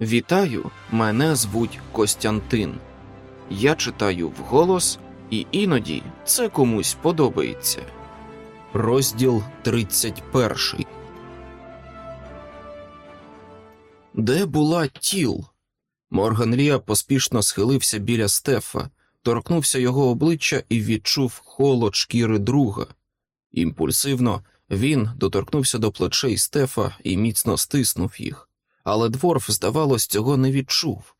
Вітаю, мене звуть Костянтин. Я читаю вголос, і іноді це комусь подобається. Розділ 31 Де була тіл? Морган Ліа поспішно схилився біля Стефа, торкнувся його обличчя і відчув холод шкіри друга. Імпульсивно він доторкнувся до плечей Стефа і міцно стиснув їх, але дворф, здавалось, цього не відчув.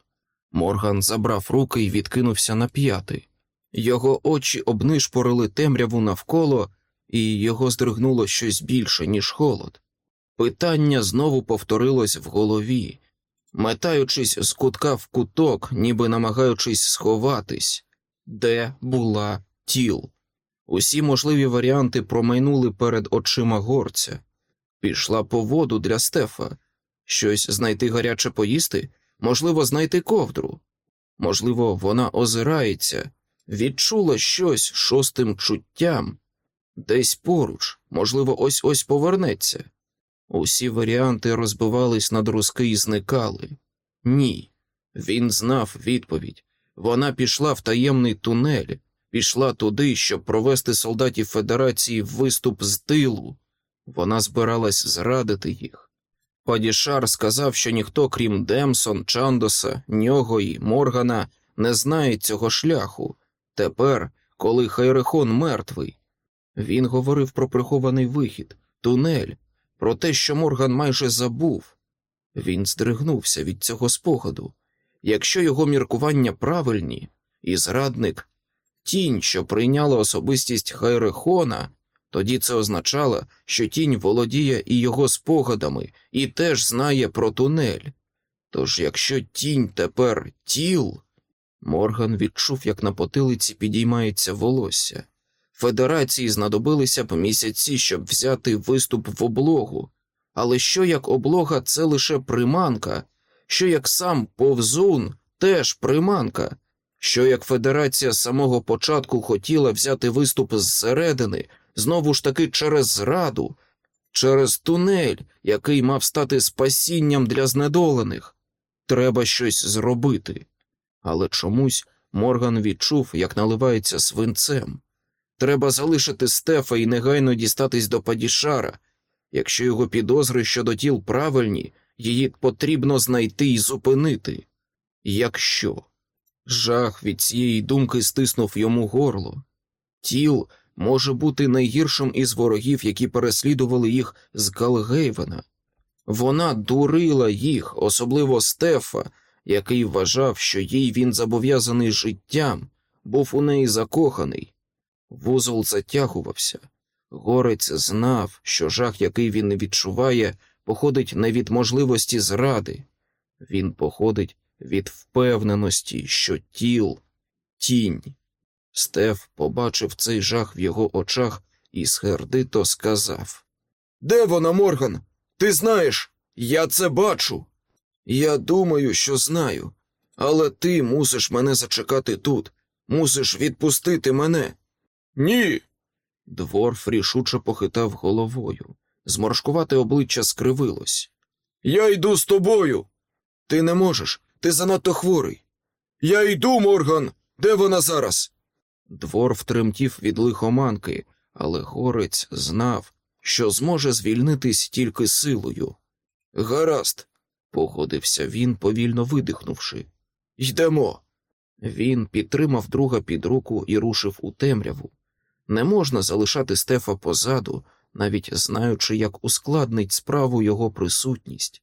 Морган забрав руки і відкинувся на п'яти. Його очі обнишпорили темряву навколо, і його здригнуло щось більше, ніж холод. Питання знову повторилось в голові, метаючись з кутка в куток, ніби намагаючись сховатись, де була тіл. Усі можливі варіанти промайнули перед очима горця. Пішла по воду для Стефа, щось знайти гаряче поїсти, можливо, знайти ковдру. Можливо, вона озирається, відчула щось шостим чуттям, десь поруч, можливо, ось ось повернеться. Усі варіанти розбивались на друзки і зникали. Ні. Він знав відповідь. Вона пішла в таємний тунель, пішла туди, щоб провести солдатів Федерації в виступ з тилу. Вона збиралась зрадити їх. Падішар сказав, що ніхто, крім Демсон, Чандоса, Нього і Моргана, не знає цього шляху. Тепер, коли Хайрехон мертвий. Він говорив про прихований вихід, тунель, про те, що Морган майже забув. Він здригнувся від цього спогаду. Якщо його міркування правильні, і зрадник тінь, що прийняла особистість Хайрехона, тоді це означало, що тінь володіє і його спогадами, і теж знає про тунель. Тож, якщо тінь тепер тіл, Морган відчув, як на потилиці підіймається волосся. Федерації знадобилися б місяці, щоб взяти виступ в облогу. Але що як облога це лише приманка, що як сам повзун теж приманка, що як федерація з самого початку хотіла взяти виступ зсередини, знову ж таки через зраду, через тунель, який мав стати спасінням для знедолених. Треба щось зробити. Але чомусь Морган відчув, як наливається свинцем. Треба залишити Стефа і негайно дістатись до Падішара. Якщо його підозри щодо тіл правильні, її потрібно знайти і зупинити. Якщо жах від цієї думки стиснув йому горло, тіл може бути найгіршим із ворогів, які переслідували їх з Галгейвена. Вона дурила їх, особливо Стефа, який вважав, що їй він зобов'язаний життям, був у неї закоханий. Вузол затягувався. Горець знав, що жах, який він відчуває, походить не від можливості зради, він походить від впевненості, що тіл тінь. Стеф побачив цей жах в його очах і схердито сказав: Де вона, Морган? Ти знаєш, я це бачу. Я думаю, що знаю, але ти мусиш мене зачекати тут, мусиш відпустити мене. Ні. Дворф рішуче похитав головою. Зморшкувате обличчя скривилось. Я йду з тобою. Ти не можеш, ти занадто хворий. Я йду, Морган. Де вона зараз? Дворф тремтів від лихоманки, але горець знав, що зможе звільнитись тільки силою. Гаразд, погодився він, повільно видихнувши. Йдемо. Він підтримав друга під руку і рушив у темряву. Не можна залишати Стефа позаду, навіть знаючи, як ускладнить справу його присутність.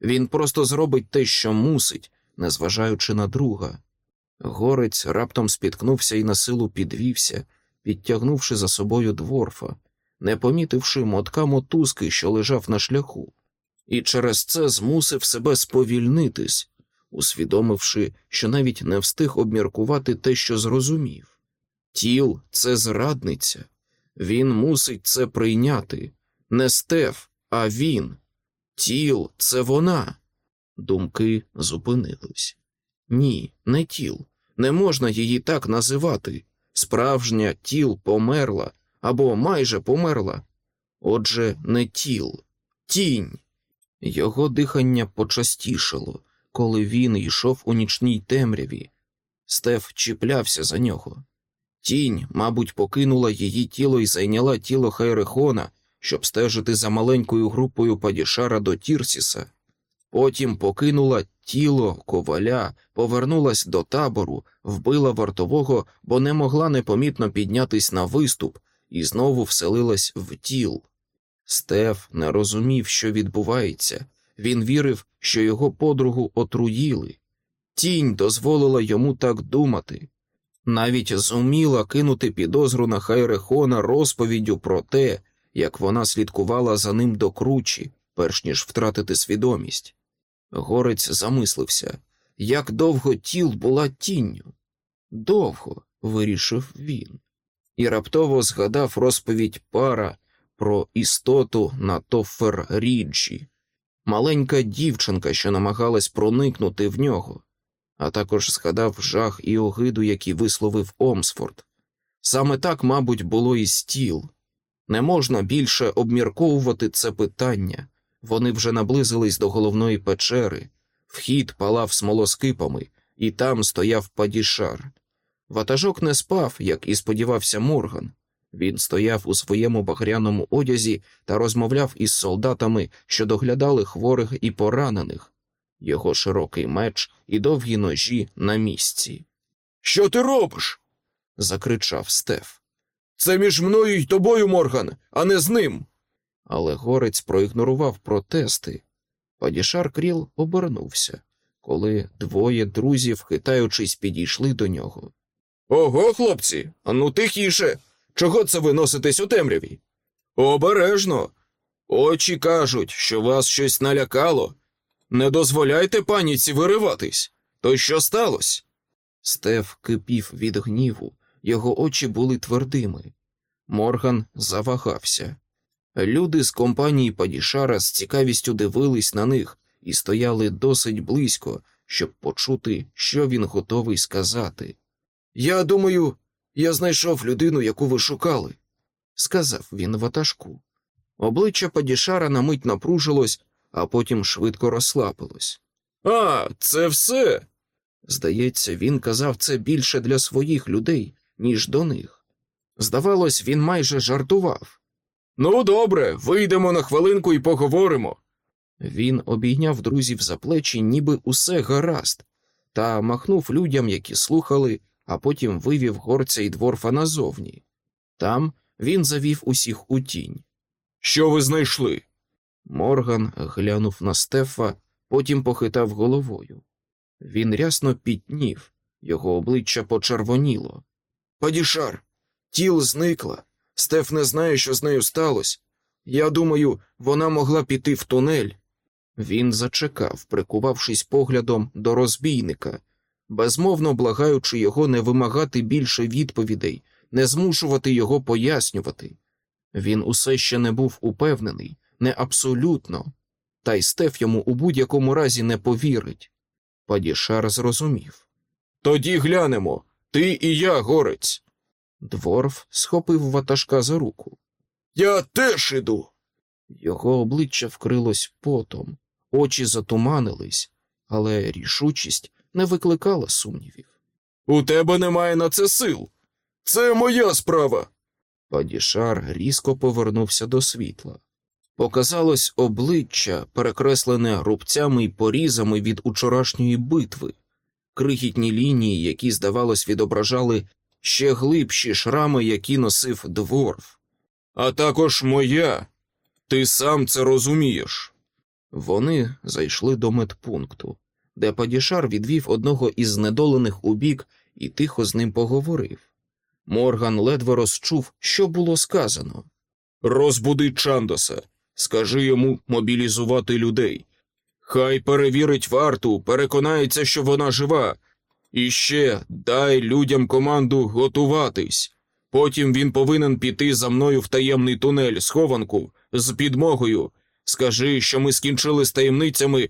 Він просто зробить те, що мусить, незважаючи на друга. Горець раптом спіткнувся і на силу підвівся, підтягнувши за собою дворфа, не помітивши мотка мотузки, що лежав на шляху, і через це змусив себе сповільнитись, усвідомивши, що навіть не встиг обміркувати те, що зрозумів. Тіл це зрадниця, він мусить це прийняти. Не Стеф, а він. Тіл це вона. Думки зупинились. Ні, не тіл. Не можна її так називати. Справжня тіл померла або майже померла. Отже, не тіл, тінь. Його дихання почастішало, коли він йшов у нічній темряві. Стеф чіплявся за нього. Тінь, мабуть, покинула її тіло і зайняла тіло Хайрехона, щоб стежити за маленькою групою Падішара до Тірсіса. Потім покинула тіло коваля, повернулась до табору, вбила вартового, бо не могла непомітно піднятись на виступ, і знову вселилась в тіл. Стеф не розумів, що відбувається. Він вірив, що його подругу отруїли. Тінь дозволила йому так думати. Навіть зуміла кинути підозру на Хайрехона розповіддю про те, як вона слідкувала за ним до кручі, перш ніж втратити свідомість. Горець замислився, як довго тіл була тінню. Довго, вирішив він, і раптово згадав розповідь пара про істоту на Тоффер-Ріджі, маленька дівчинка, що намагалась проникнути в нього, а також згадав жах і огиду, які висловив Омсфорд. Саме так, мабуть, було і стіл. Не можна більше обмірковувати це питання. Вони вже наблизились до головної печери, вхід палав смолоскипами, і там стояв падішар. Ватажок не спав, як і сподівався Морган. Він стояв у своєму багряному одязі та розмовляв із солдатами, що доглядали хворих і поранених, його широкий меч і довгі ножі на місці. Що ти робиш? закричав Стеф. Це між мною й тобою, Морган, а не з ним. Але горець проігнорував протести. Падішар Кріл обернувся, коли двоє друзів, хитаючись, підійшли до нього. Ого, хлопці, а ну тихіше. Чого це ви носитесь у темряві? Обережно. Очі кажуть, що вас щось налякало. Не дозволяйте паніці вириватись. То що сталося? Стеф кипів від гніву, його очі були твердими. Морган завагався. Люди з компанії Падішара з цікавістю дивились на них і стояли досить близько, щоб почути, що він готовий сказати. Я думаю, я знайшов людину, яку ви шукали, сказав він ватажку. Обличчя Падішара на мить напружилось, а потім швидко розслабилось. А, це все. Здається, він казав це більше для своїх людей, ніж до них. Здавалось, він майже жартував. Ну, добре, вийдемо на хвилинку і поговоримо. Він обійняв друзів за плечі, ніби усе гаразд, та махнув людям, які слухали, а потім вивів горця і дворфа назовні. Там він завів усіх у тінь. Що ви знайшли? Морган глянув на Стефа, потім похитав головою. Він рясно піднів, його обличчя почервоніло. Падішар, тіл зникла. Стеф не знає, що з нею сталося. Я думаю, вона могла піти в тунель. Він зачекав, прикувавшись поглядом до розбійника, безмовно благаючи його не вимагати більше відповідей, не змушувати його пояснювати. Він усе ще не був упевнений, не абсолютно, та й Стеф йому у будь-якому разі не повірить. Падішар зрозумів. Тоді глянемо. Ти і я, горець. Дворф схопив ватажка за руку. Я теж іду. Його обличчя вкрилось потом, очі затуманились, але рішучість не викликала сумнівів. У тебе немає на це сил. Це моя справа. Падішар різко повернувся до світла. Показалось обличчя, перекреслене рубцями й порізами від учорашньої битви, крихітні лінії, які, здавалось, відображали ще глибші шрами, які носив дворф. А також моя. Ти сам це розумієш. Вони зайшли до медпункту, де Падішар відвів одного із знедолених у бік і тихо з ним поговорив. Морган ледве розчув, що було сказано. Розбуди Чандоса, скажи йому мобілізувати людей. Хай перевірить варту, переконається, що вона жива. І ще дай людям команду готуватись. Потім він повинен піти за мною в таємний тунель, схованку, з підмогою. Скажи, що ми скінчили з таємницями,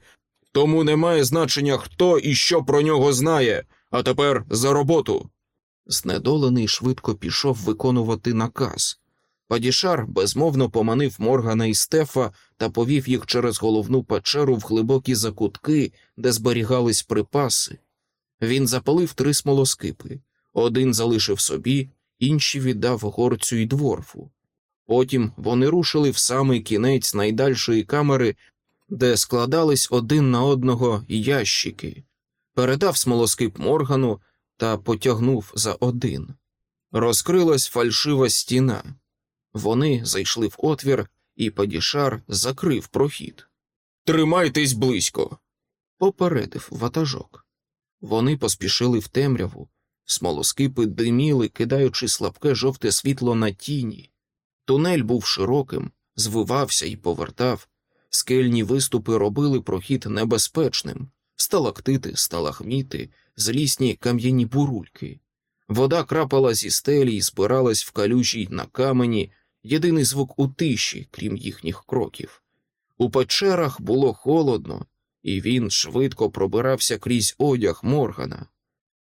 тому немає значення, хто і що про нього знає, а тепер за роботу. Знедолений швидко пішов виконувати наказ. Падішар безмовно поманив Моргана і Стефа та повів їх через головну печеру в глибокі закутки, де зберігались припаси. Він запалив три смолоскипи, один залишив собі, інші віддав горцю й дворфу. Потім вони рушили в самий кінець найдальшої камери, де складались один на одного ящики, передав смолоскип Моргану та потягнув за один. Розкрилась фальшива стіна. Вони зайшли в отвір, і Падішар закрив прохід. Тримайтесь близько. Попередив ватажок. Вони поспішили в темряву, смолоскипи диміли, кидаючи слабке жовте світло на тіні. Тунель був широким, звивався і повертав. Скельні виступи робили прохід небезпечним, сталактити, сталагміти, злісні кам'яні бурульки. Вода крапала зі стелі і збиралась в калюжі на камені, єдиний звук у тиші, крім їхніх кроків. У печерах було холодно, і він швидко пробирався крізь одяг Моргана.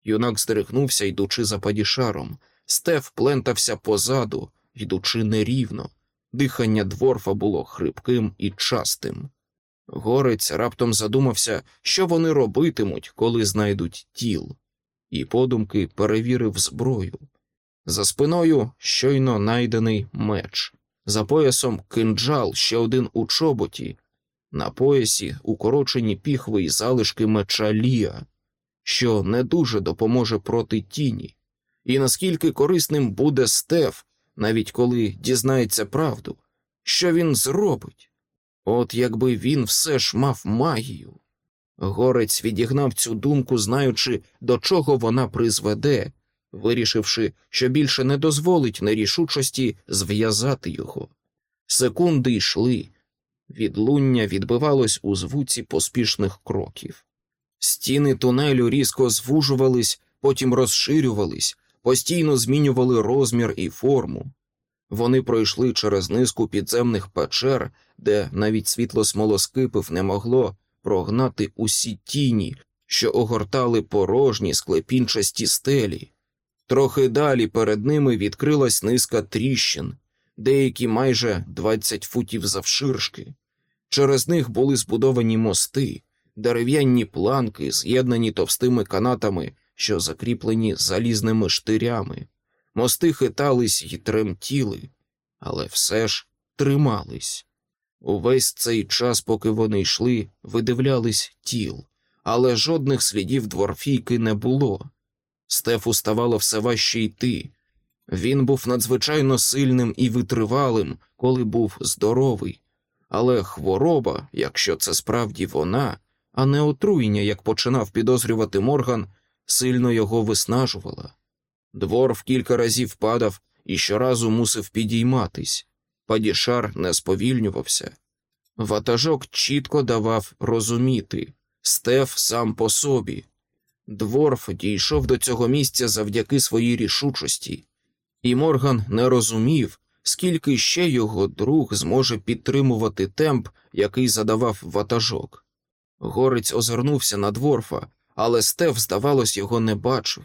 Юнак здригнувся, йдучи за падішаром. Стеф плентався позаду, йдучи нерівно. Дихання дворфа було хрипким і частим. Горець раптом задумався, що вони робитимуть, коли знайдуть тіл, і подумки перевірив зброю. За спиною щойно найдений меч, за поясом кинджал ще один у чоботі, на поясі укорочені піхви й залишки меча Лія, що не дуже допоможе проти тіні, і наскільки корисним буде Стеф, навіть коли дізнається правду, що він зробить. От якби він все ж мав магію. Горець відігнав цю думку, знаючи, до чого вона призведе, вирішивши, що більше не дозволить нерішучості зв'язати його. Секунди йшли, відлуння відбивалось у звуці поспішних кроків. Стіни тунелю різко звужувались, потім розширювались, постійно змінювали розмір і форму. Вони пройшли через низку підземних печер, де навіть світло смолоскипів не могло прогнати усі тіні, що огортали порожні склепінчасті стелі. Трохи далі перед ними відкрилась низка тріщин, деякі майже 20 футів завширшки. Через них були збудовані мости, дерев'яні планки, з'єднані товстими канатами, що закріплені залізними штирями. Мости хитались і тремтіли, але все ж тримались. Увесь цей час, поки вони йшли, видивлялись тіл, але жодних слідів дворфійки не було. Стефу ставало все важче йти. Він був надзвичайно сильним і витривалим, коли був здоровий, але хвороба, якщо це справді вона, а не отруєння, як починав підозрювати Морган, сильно його виснажувала. Дворф кілька разів падав і щоразу мусив підійматись. Падішар не сповільнювався. Ватажок чітко давав розуміти Стеф сам по собі. Дворф дійшов до цього місця завдяки своїй рішучості, і Морган не розумів, скільки ще його друг зможе підтримувати темп, який задавав ватажок. Горець озирнувся на дворфа, але Стеф, здавалось, його не бачив.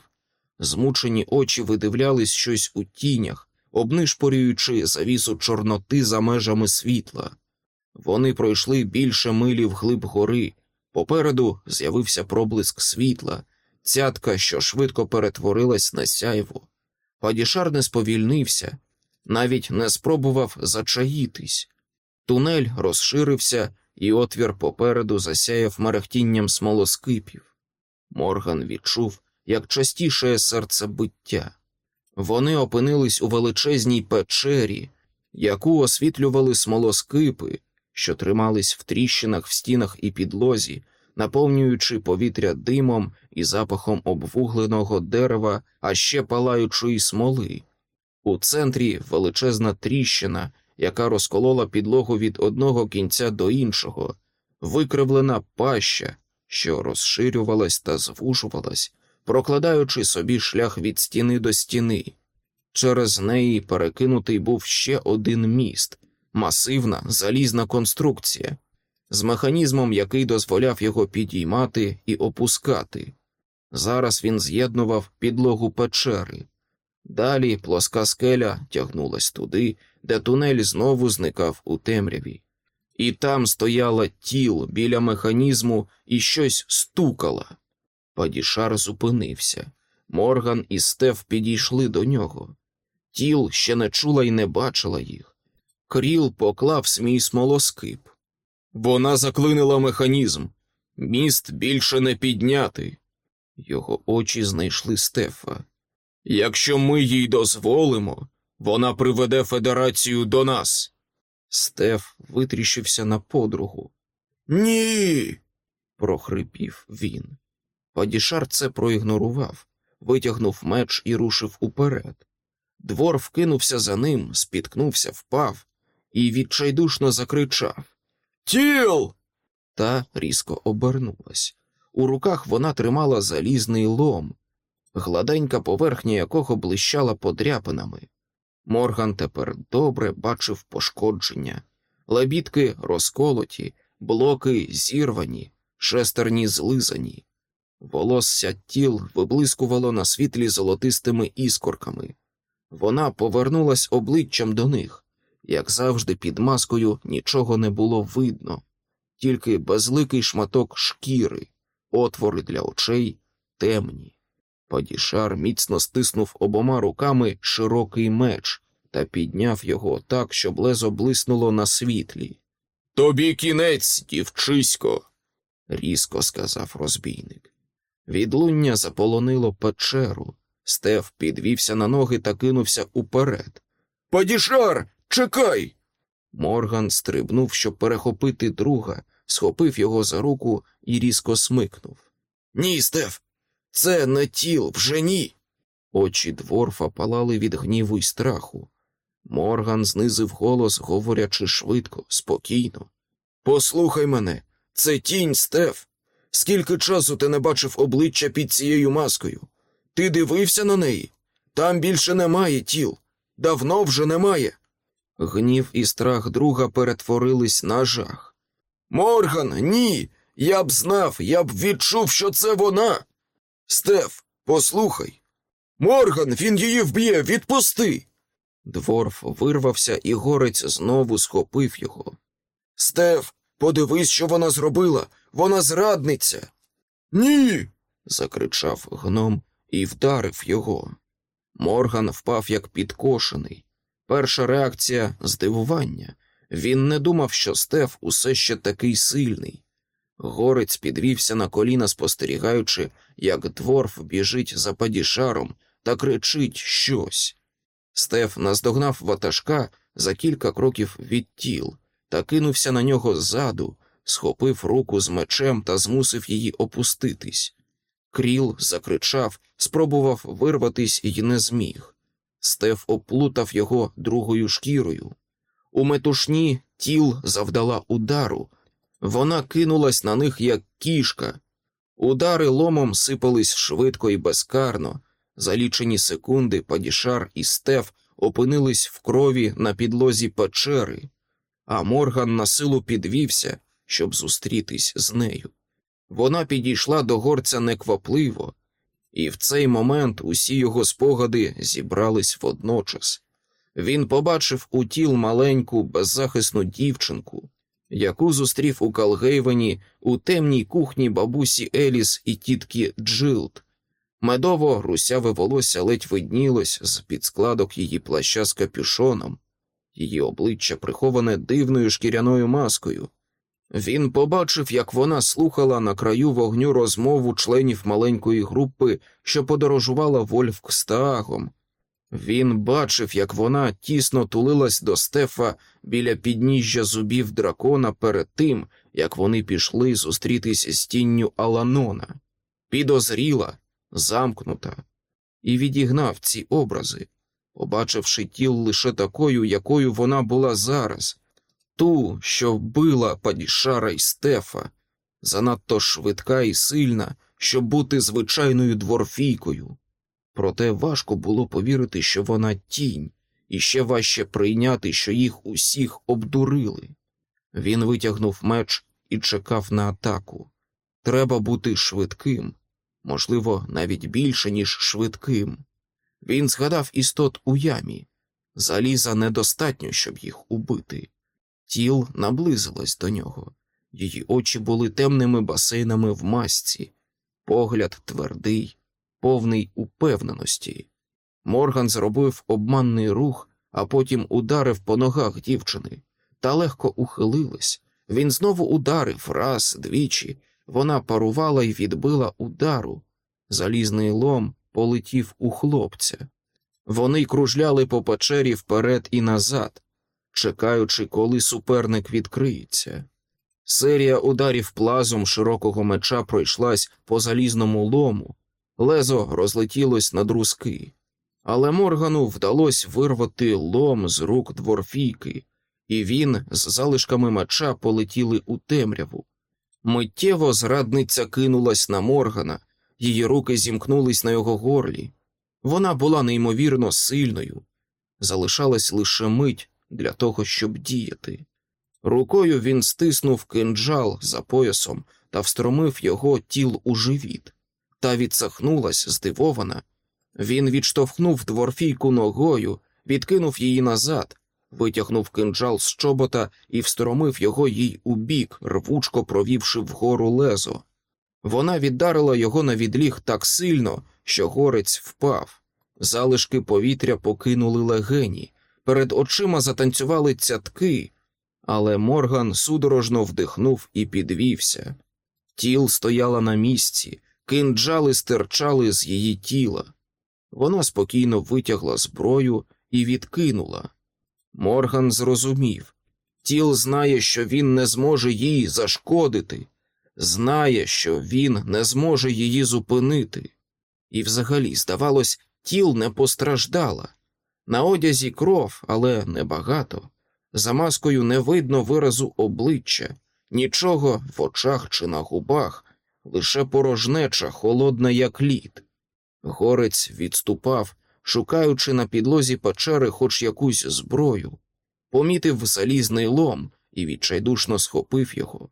Змучені очі видивлялись щось у тінях, обнишпорюючи завісу чорноти за межами світла. Вони пройшли більше милі вглиб гори. Попереду з'явився проблиск світла, цятка, що швидко перетворилась на сяйво. Падішар не сповільнився, навіть не спробував зачаїтись. Тунель розширився, і отвір попереду засяяв мерехтінням смолоскипів. Морган відчув, як частіше серцебиття. Вони опинились у величезній печері, яку освітлювали смолоскипи, що тримались в тріщинах в стінах і підлозі, наповнюючи повітря димом і запахом обвугленого дерева, а ще палаючої смоли. У центрі величезна тріщина, яка розколола підлогу від одного кінця до іншого, викривлена паща, що розширювалась та звужувалась, прокладаючи собі шлях від стіни до стіни. Через неї перекинутий був ще один міст, масивна залізна конструкція, з механізмом, який дозволяв його підіймати і опускати. Зараз він з'єднував підлогу печери. Далі плоска скеля тягнулась туди, де тунель знову зникав у темряві. І там стояла тіл біля механізму і щось стукала. Падішар зупинився. Морган і Стеф підійшли до нього. Тіл ще не чула і не бачила їх. Кріл поклав свій смолоскип. Вона заклинила механізм. Міст більше не підняти. Його очі знайшли Стефа. Якщо ми їй дозволимо, вона приведе федерацію до нас. Стеф витріщився на подругу. Ні. прохрипів він. Падішар це проігнорував, витягнув меч і рушив уперед. Двор вкинувся за ним, спіткнувся, впав і відчайдушно закричав Тіл. та різко обернулась. У руках вона тримала залізний лом, гладенька поверхня якого блищала подряпинами. Морган тепер добре бачив пошкодження, лебідки розколоті, блоки зірвані, шестерні злизані. Волосся тіл виблискувало на світлі золотистими іскорками. Вона повернулась обличчям до них. Як завжди, під маскою нічого не було видно, тільки безликий шматок шкіри, отвори для очей темні. Падішар міцно стиснув обома руками широкий меч та підняв його так, щоб лезо блиснуло на світлі. Тобі кінець, дівчисько. різко сказав розбійник. Відлуння заполонило печеру. Стеф підвівся на ноги та кинувся уперед. Падішар, чекай. Морган стрибнув, щоб перехопити друга, схопив його за руку і різко смикнув. Ні, Стеф, це не тіл, вже ні. Очі дворфа палали від гніву й страху. Морган знизив голос, говорячи швидко, спокійно. Послухай мене, це тінь, Стеф. Скільки часу ти не бачив обличчя під цією маскою? Ти дивився на неї? Там більше немає тіл. Давно вже немає. Гнів і страх друга перетворились на жах. Морган, ні. Я б знав, я б відчув, що це вона. Стеф, послухай. Морган, він її вб'є, відпусти. Дворф вирвався, і горець знову схопив його. Стеф, подивись, що вона зробила. Вона зрадниця. Ні. закричав гном і вдарив його. Морган впав як підкошений. Перша реакція здивування. Він не думав, що Стеф усе ще такий сильний. Горець підвівся на коліна, спостерігаючи, як дворф біжить за падішаром та кричить щось. Стеф наздогнав ватажка за кілька кроків від тіл та кинувся на нього ззаду, схопив руку з мечем та змусив її опуститись. Кріл закричав, спробував вирватись і не зміг. Стеф оплутав його другою шкірою. У метушні тіл завдала удару. Вона кинулась на них, як кішка. Удари ломом сипались швидко і безкарно. За лічені секунди Падішар і Стеф опинились в крові на підлозі печери, а Морган на силу підвівся, щоб зустрітись з нею. Вона підійшла до горця неквапливо, і в цей момент усі його спогади зібрались водночас. Він побачив у тіл маленьку, беззахисну дівчинку, яку зустрів у Калгейвені у темній кухні бабусі Еліс і тітки Джилд. Медово русяве волосся ледь виднілось з під складок її плаща з капюшоном, її обличчя приховане дивною шкіряною маскою. Він побачив, як вона слухала на краю вогню розмову членів маленької групи, що подорожувала Вольфкстаагом. Він бачив, як вона тісно тулилась до Стефа біля підніжжя зубів дракона перед тим, як вони пішли зустрітись з тінню Аланона, підозріла, замкнута, і відігнав ці образи, побачивши тіл лише такою, якою вона була зараз. Ту, що била падішара й стефа, занадто швидка і сильна, щоб бути звичайною дворфійкою. Проте важко було повірити, що вона тінь, і ще важче прийняти, що їх усіх обдурили. Він витягнув меч і чекав на атаку. Треба бути швидким, можливо, навіть більше, ніж швидким. Він згадав істот у ямі. Заліза недостатньо, щоб їх убити. Тіл наблизилась до нього. Її очі були темними басейнами в масці, погляд твердий, повний упевненості. Морган зробив обманний рух, а потім ударив по ногах дівчини, та легко ухилилась. Він знову ударив раз, двічі. Вона парувала і відбила удару. Залізний лом полетів у хлопця. Вони кружляли по печері вперед і назад, чекаючи, коли суперник відкриється. Серія ударів плазом широкого меча пройшлась по залізному лому, лезо розлетілось на друзки, але Моргану вдалося вирвати лом з рук дворфійки, і він з залишками меча полетіли у темряву. Миттєво зрадниця кинулась на Моргана, її руки зімкнулись на його горлі. Вона була неймовірно сильною, залишалась лише мить для того, щоб діяти. Рукою він стиснув кинджал за поясом та встромив його тіл у живіт. Та відсахнулась здивована. Він відштовхнув дворфійку ногою, відкинув її назад, витягнув кинджал з чобота і встромив його їй у бік, рвучко провівши вгору лезо. Вона віддарила його на відліг так сильно, що горець впав. Залишки повітря покинули легені, перед очима затанцювали цятки, але Морган судорожно вдихнув і підвівся. Тіл стояла на місці, кинджали стирчали з її тіла. Вона спокійно витягла зброю і відкинула. Морган зрозумів тіл знає, що він не зможе їй зашкодити, знає, що він не зможе її зупинити. І взагалі, здавалось, тіл не постраждала. На одязі кров, але небагато. За маскою не видно виразу обличчя, нічого в очах чи на губах, лише порожнеча, холодна, як лід. Горець відступав, шукаючи на підлозі печери хоч якусь зброю, помітив залізний лом і відчайдушно схопив його.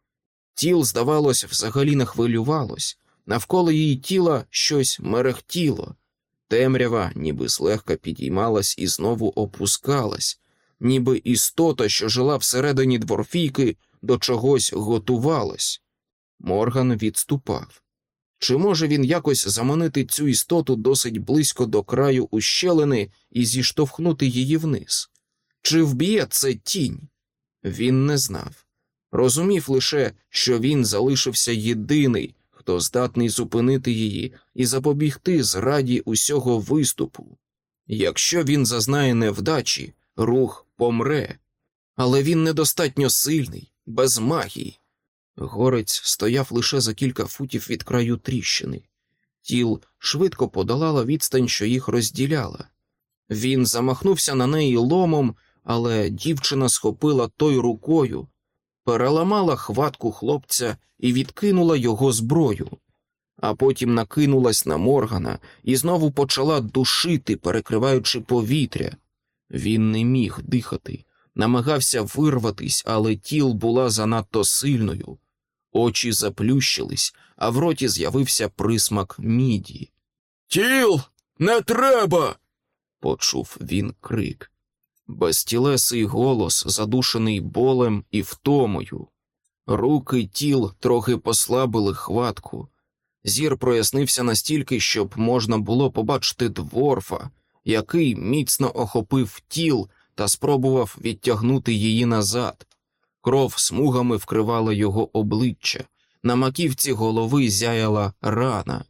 Тіл, здавалось, взагалі не хвилювалось, навколо її тіла щось мерехтіло, темрява, ніби злегка підіймалась і знову опускалась, ніби істота, що жила всередині дворфійки, до чогось готувалась. Морган відступав. Чи може він якось заманити цю істоту досить близько до краю ущелини і зіштовхнути її вниз? Чи вб'є це тінь? Він не знав. Розумів лише, що він залишився єдиний, хто здатний зупинити її і запобігти зраді усього виступу. Якщо він зазнає невдачі, рух помре, але він недостатньо сильний, без магії. Горець стояв лише за кілька футів від краю тріщини. Тіл швидко подолала відстань, що їх розділяла. Він замахнувся на неї ломом, але дівчина схопила той рукою, переламала хватку хлопця і відкинула його зброю, а потім накинулась на Моргана і знову почала душити, перекриваючи повітря. Він не міг дихати, намагався вирватись, але тіл була занадто сильною. Очі заплющились, а в роті з'явився присмак міді. Тіл, не треба. почув він крик. Безтілесий голос, задушений болем і втомою. Руки тіл трохи послабили хватку. Зір прояснився настільки, щоб можна було побачити дворфа, який міцно охопив тіл та спробував відтягнути її назад. Кров смугами вкривала його обличчя, на маківці голови зяяла рана.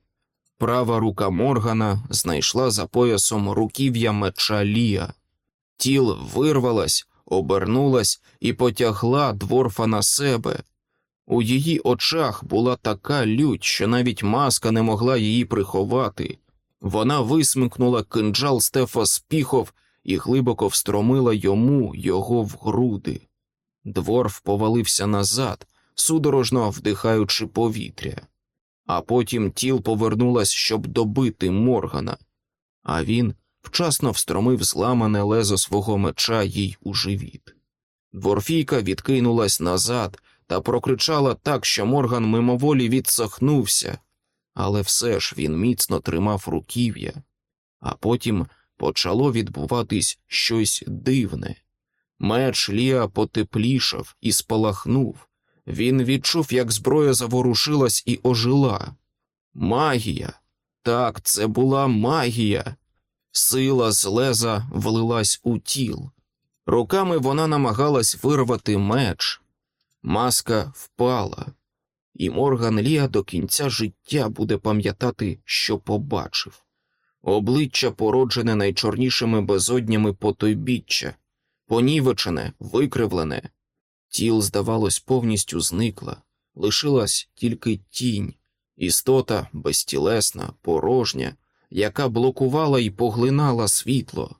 Права рука Моргана знайшла за поясом руків'я меча Лія. Тіл вирвалась, обернулась і потягла дворфа на себе. У її очах була така лють, що навіть маска не могла її приховати. Вона висмикнула кинджал Стефа з піхов і глибоко встромила йому його в груди. Дворф повалився назад, судорожно вдихаючи повітря, а потім тіл повернулась, щоб добити Моргана, а він вчасно встромив зламане лезо свого меча їй у живіт. Дворфійка відкинулась назад та прокричала так, що Морган мимоволі відсахнувся, але все ж він міцно тримав руків'я. а потім почало відбуватись щось дивне. Меч Ліа потеплішав і спалахнув. Він відчув, як зброя заворушилась і ожила. Магія. Так, це була магія. Сила з леза влилась у тіл. Руками вона намагалась вирвати меч. Маска впала, і Морган Ліа до кінця життя буде пам'ятати, що побачив. Обличчя породжене найчорнішими безоднями потойбіччя, понівечене, викривлене. Тіл, здавалось, повністю зникла, лишилась тільки тінь, істота безтілесна, порожня, яка блокувала і поглинала світло.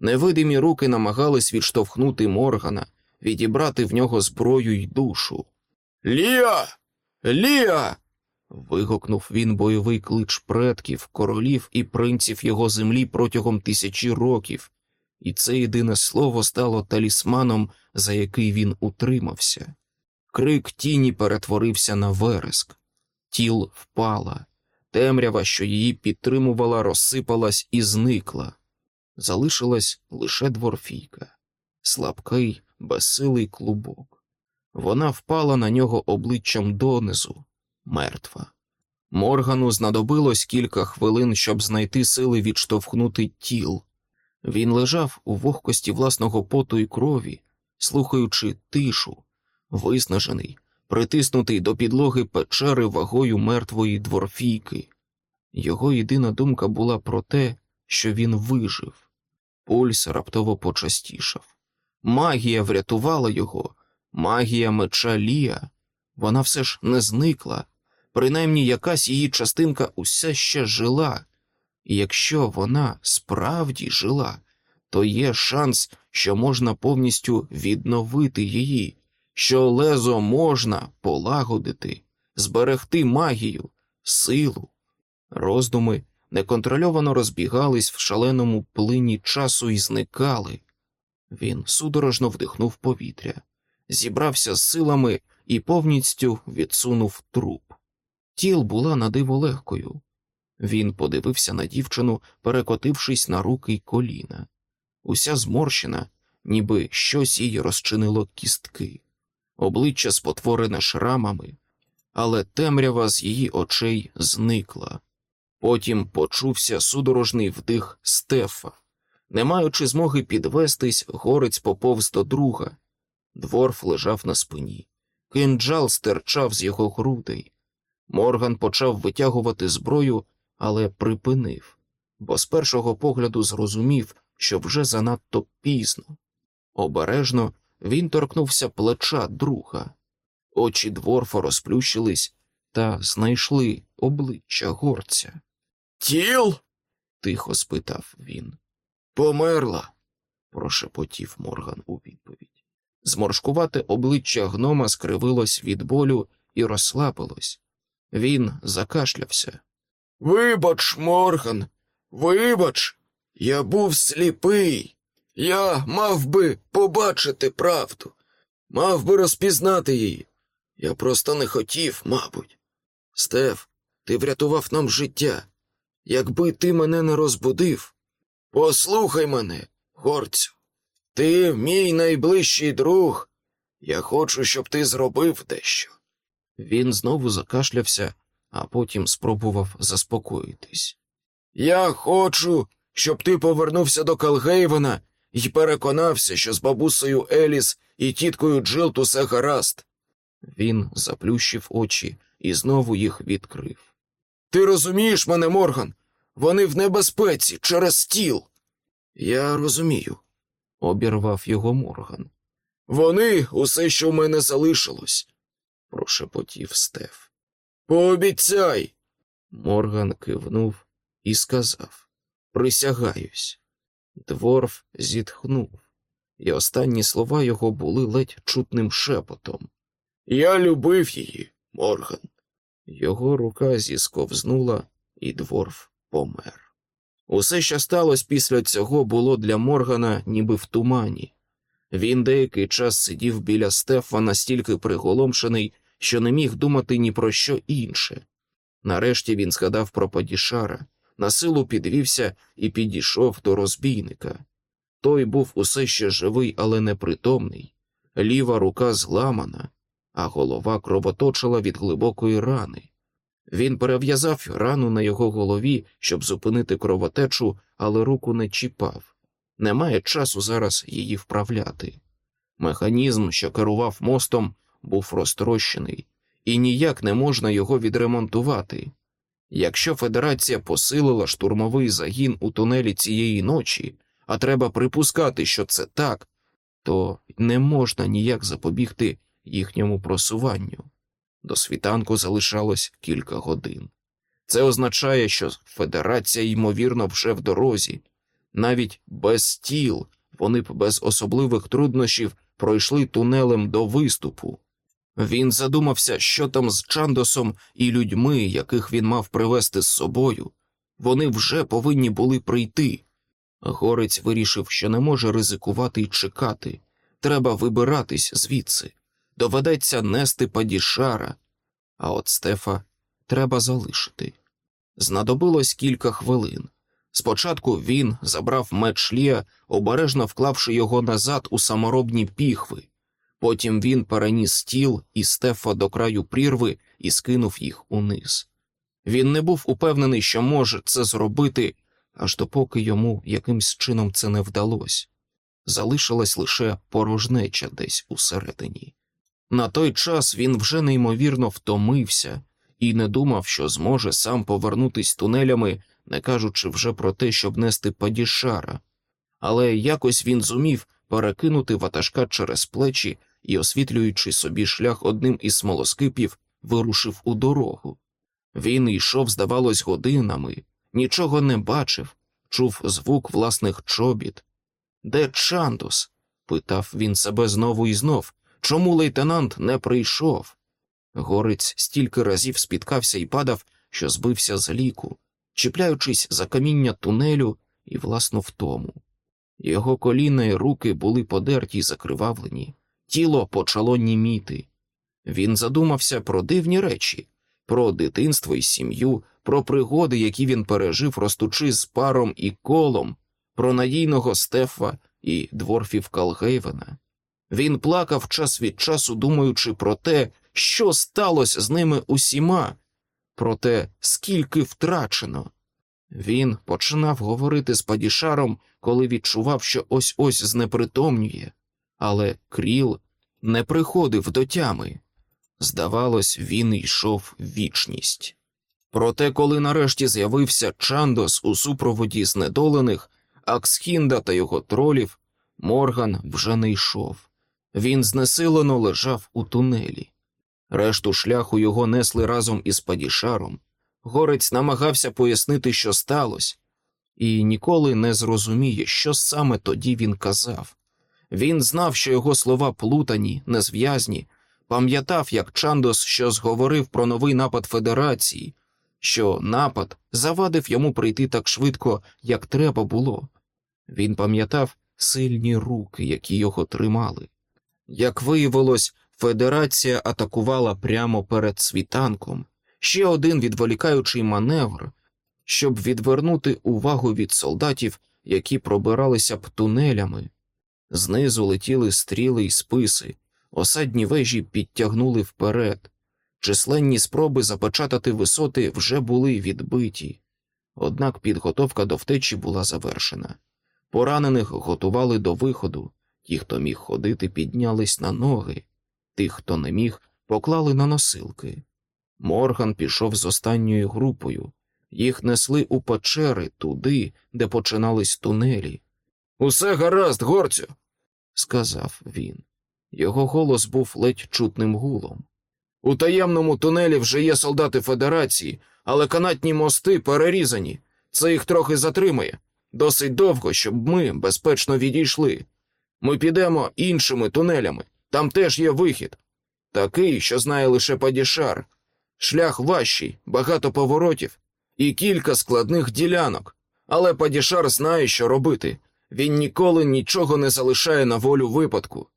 Невидимі руки намагались відштовхнути Моргана, відібрати в нього зброю й душу. Ліа! Ліа! вигукнув він бойовий клич предків, королів і принців його землі протягом тисячі років, і це єдине слово стало талісманом, за який він утримався. Крик тіні перетворився на вереск, тіл впала, темрява, що її підтримувала, розсипалась і зникла. Залишилась лише дворфійка, слабкий, безсилий клубок. Вона впала на нього обличчям донизу, мертва. Моргану знадобилось кілька хвилин, щоб знайти сили відштовхнути тіл. Він лежав у вогкості власного поту і крові, слухаючи тишу, виснажений, притиснутий до підлоги печери вагою мертвої дворфійки. Його єдина думка була про те, що він вижив. Пульс раптово почастішав. Магія врятувала його, магія меча Лія. Вона все ж не зникла, принаймні якась її частинка усе ще жила, якщо вона справді жила, то є шанс, що можна повністю відновити її, що лезо можна полагодити, зберегти магію, силу. Роздуми неконтрольовано розбігались в шаленому плині часу і зникали. Він судорожно вдихнув повітря, зібрався з силами і повністю відсунув труп. Тіл була надиво легкою. Він подивився на дівчину, перекотившись на руки й коліна. Уся зморщена, ніби щось їй розчинило кістки, обличчя спотворене шрамами, але темрява з її очей зникла. Потім почувся судорожний вдих Стефа. Не маючи змоги підвестись, горець поповз до друга. Дворф лежав на спині. Кинджал стирчав з його грудей. Морган почав витягувати зброю, але припинив, бо з першого погляду зрозумів, що вже занадто пізно. Обережно він торкнувся плеча друга. Очі дворфа розплющились та знайшли обличчя горця. Тіл? тихо спитав він. Померла, прошепотів Морган у відповідь. Зморшкувате обличчя гнома скривилось від болю і розслабилось. Він закашлявся. Вибач, Морган, вибач, я був сліпий. Я мав би побачити правду, мав би розпізнати її. Я просто не хотів, мабуть. Стеф, ти врятував нам життя. Якби ти мене не розбудив, послухай мене, горцю. Ти мій найближчий друг. Я хочу, щоб ти зробив дещо. Він знову закашлявся, а потім спробував заспокоїтись. Я хочу, щоб ти повернувся до Калгейвена і переконався, що з бабусею Еліс і тіткою Джилт усе гаразд. Він заплющив очі і знову їх відкрив. Ти розумієш мене, Морган? Вони в небезпеці через стіл. Я розумію, обірвав його Морган. Вони усе, що в мене залишилось, прошепотів Стеф. Пообіцяй. Морган кивнув і сказав Присягаюсь. Дворф зітхнув, і останні слова його були ледь чутним шепотом. Я любив її, Морган. Його рука зісковзнула, і дворф помер. Усе, що сталося після цього, було для Моргана ніби в тумані. Він деякий час сидів біля Стефа настільки приголомшений, що не міг думати ні про що інше. Нарешті він згадав про Падішара, на силу підвівся і підійшов до розбійника. Той був усе ще живий, але непритомний, ліва рука зламана, а голова кровоточила від глибокої рани. Він перев'язав рану на його голові, щоб зупинити кровотечу, але руку не чіпав. Немає часу зараз її вправляти. Механізм, що керував мостом, був розтрощений, і ніяк не можна його відремонтувати. Якщо Федерація посилила штурмовий загін у тунелі цієї ночі, а треба припускати, що це так, то не можна ніяк запобігти їхньому просуванню. До світанку залишалось кілька годин. Це означає, що Федерація, ймовірно, вже в дорозі, навіть без тіл вони б без особливих труднощів пройшли тунелем до виступу. Він задумався, що там з Чандосом і людьми, яких він мав привезти з собою. Вони вже повинні були прийти. Горець вирішив, що не може ризикувати й чекати. Треба вибиратись звідси. Доведеться нести падішара, а от Стефа треба залишити. Знадобилось кілька хвилин. Спочатку він забрав меч Лія, обережно вклавши його назад у саморобні піхви. Потім він переніс стіл і Стефа до краю прірви і скинув їх униз. Він не був упевнений, що може це зробити, аж допоки йому якимсь чином це не вдалося. Залишилась лише порожнеча десь усередині. На той час він вже неймовірно втомився і не думав, що зможе сам повернутись тунелями, не кажучи вже про те, щоб нести падішара, але якось він зумів перекинути ватажка через плечі і, освітлюючи собі шлях одним із смолоскипів, вирушив у дорогу. Він йшов, здавалось, годинами, нічого не бачив, чув звук власних чобіт. Де Чандос? питав він себе знову і знов. Чому лейтенант не прийшов? Горець стільки разів спіткався і падав, що збився з ліку, чіпляючись за каміння тунелю і власну втому. Його коліна і руки були подерті й закривавлені, тіло почало німіти. Він задумався про дивні речі, про дитинство і сім'ю, про пригоди, які він пережив, ростучи з паром і колом, про надійного Стефа і дворфів Калгейвена. Він плакав час від часу, думаючи про те, що сталося з ними усіма, про те, скільки втрачено. Він починав говорити з падішаром, коли відчував, що ось ось знепритомнює, але кріл не приходив до тями. Здавалось, він йшов вічність. Проте, коли нарешті з'явився Чандос у супроводі знедолених, Аксхінда та його тролів, Морган вже не йшов. Він знесилено лежав у тунелі. Решту шляху його несли разом із падішаром. Горець намагався пояснити, що сталося, і ніколи не зрозуміє, що саме тоді він казав. Він знав, що його слова плутані, незв'язні, пам'ятав, як Чандос щось говорив про новий напад Федерації, що напад завадив йому прийти так швидко, як треба було. Він пам'ятав сильні руки, які його тримали. Як виявилось, Федерація атакувала прямо перед світанком ще один відволікаючий маневр, щоб відвернути увагу від солдатів, які пробиралися б тунелями. Знизу летіли стріли й списи, осадні вежі підтягнули вперед. Численні спроби запечатати висоти вже були відбиті, однак підготовка до втечі була завершена. Поранених готували до виходу, ті, хто міг ходити, піднялись на ноги, тих, хто не міг, поклали на носилки. Морган пішов з останньою групою. Їх несли у печери туди, де починались тунелі. Усе гаразд, горцю, сказав він. Його голос був ледь чутним гулом. У таємному тунелі вже є солдати Федерації, але канатні мости перерізані. Це їх трохи затримає. Досить довго, щоб ми безпечно відійшли. Ми підемо іншими тунелями, там теж є вихід. Такий, що знає лише Падішар. Шлях важчий, багато поворотів і кілька складних ділянок. Але Падішар знає, що робити. Він ніколи нічого не залишає на волю випадку.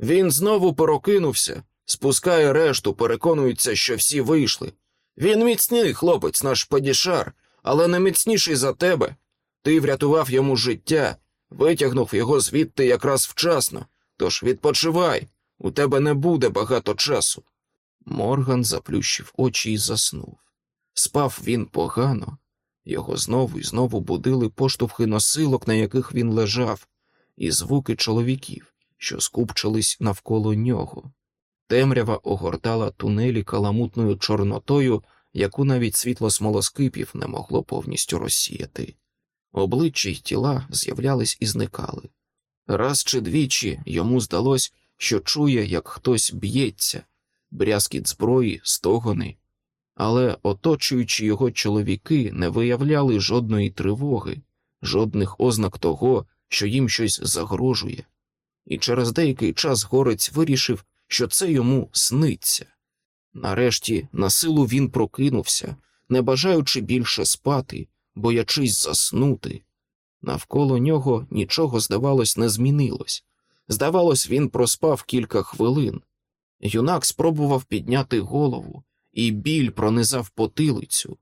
Він знову порокинувся, спускає решту, переконується, що всі вийшли. Він міцний хлопець, наш Падішар, але не міцніший за тебе. Ти врятував йому життя, витягнув його звідти якраз вчасно. Тож відпочивай, у тебе не буде багато часу. Морган заплющив очі і заснув. Спав він погано, його знову і знову будили поштовхи носилок, на яких він лежав, і звуки чоловіків, що скупчились навколо нього. Темрява огортала тунелі каламутною чорнотою, яку навіть світло смолоскипів не могло повністю розсіяти. Обличчя й тіла з'являлись і зникали. Раз чи двічі йому здалось, що чує, як хтось б'ється, брязкіт зброї, стогони, але оточуючи його чоловіки не виявляли жодної тривоги, жодних ознак того, що їм щось загрожує, і через деякий час горець вирішив, що це йому сниться. Нарешті на силу він прокинувся, не бажаючи більше спати, боячись заснути. Навколо нього нічого, здавалось, не змінилось. Здавалось, він проспав кілька хвилин. Юнак спробував підняти голову, і біль пронизав потилицю.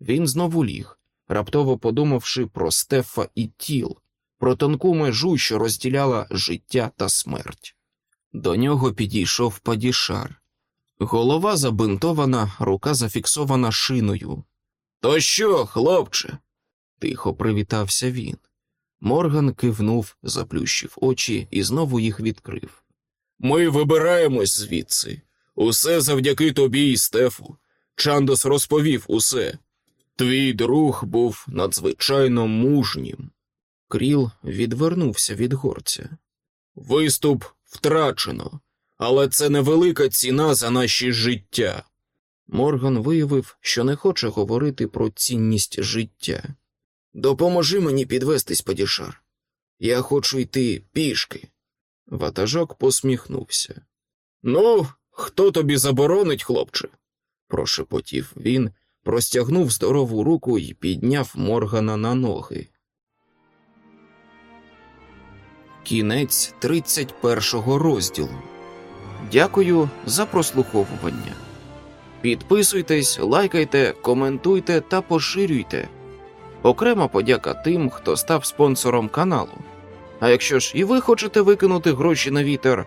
Він знову ліг, раптово подумавши про Стефа і тіл, про тонку межу, що розділяла життя та смерть. До нього підійшов падішар. Голова забинтована, рука зафіксована шиною. То що, хлопче? тихо привітався він. Морган кивнув, заплющив очі і знову їх відкрив. Ми вибираємось звідси. Усе завдяки тобі і Стефу. Чандос розповів усе. Твій друг був надзвичайно мужнім. Кріл відвернувся від горця. Виступ втрачено, але це невелика ціна за наші життя. Морган виявив, що не хоче говорити про цінність життя. Допоможи мені підвестись, падішар. Я хочу йти пішки. Ватажок посміхнувся. Ну, хто тобі заборонить, хлопче? прошепотів він, простягнув здорову руку і підняв Моргана на ноги. Кінець 31 розділу. Дякую за прослуховування. Підписуйтесь, лайкайте, коментуйте та поширюйте. Окрема подяка тим, хто став спонсором каналу. А якщо ж і ви хочете викинути гроші на вітер,